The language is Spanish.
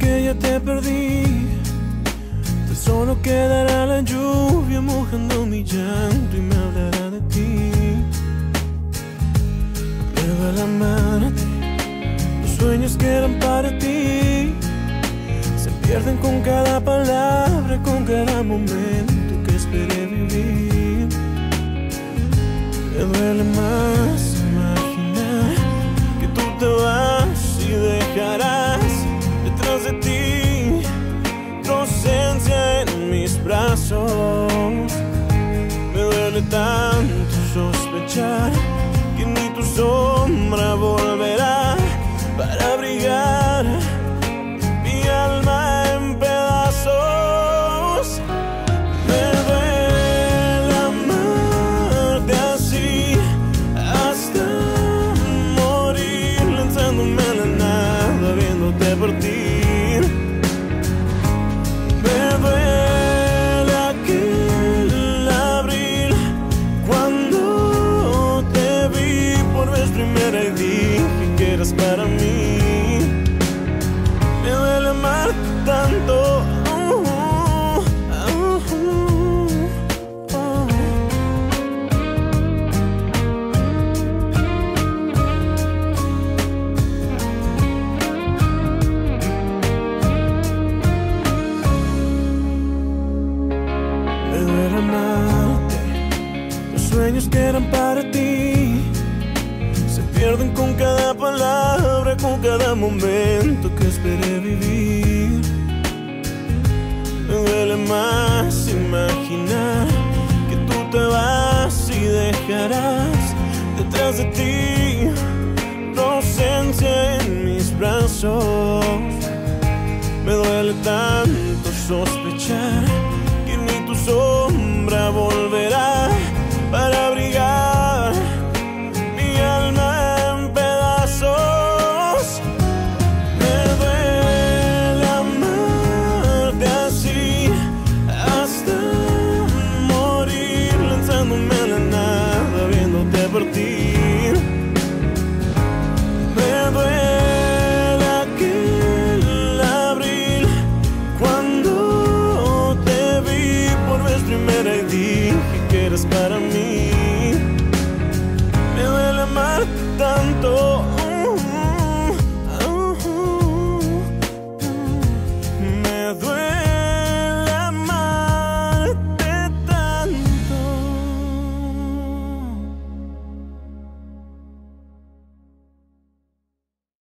que ya te perdí. Tan solo quedará la lluvia mojando mi llanto y me hablará de ti. Pierdo el amarte, los sueños que eran para ti se pierden con cada palabra, con cada momento que esperé vivir. Me duele más Tanto sospechar que ni tu sombra volverá para mí. Me duele amar tanto. uh. Me duele amarte. Los sueños que eran para ti se pierden con cada momento que esperé vivir. Me duele más imaginar que tú te vas y dejarás detrás de ti tu ausencia en mis brazos. Me duele tanto sospechar primera y dije que eres para mí.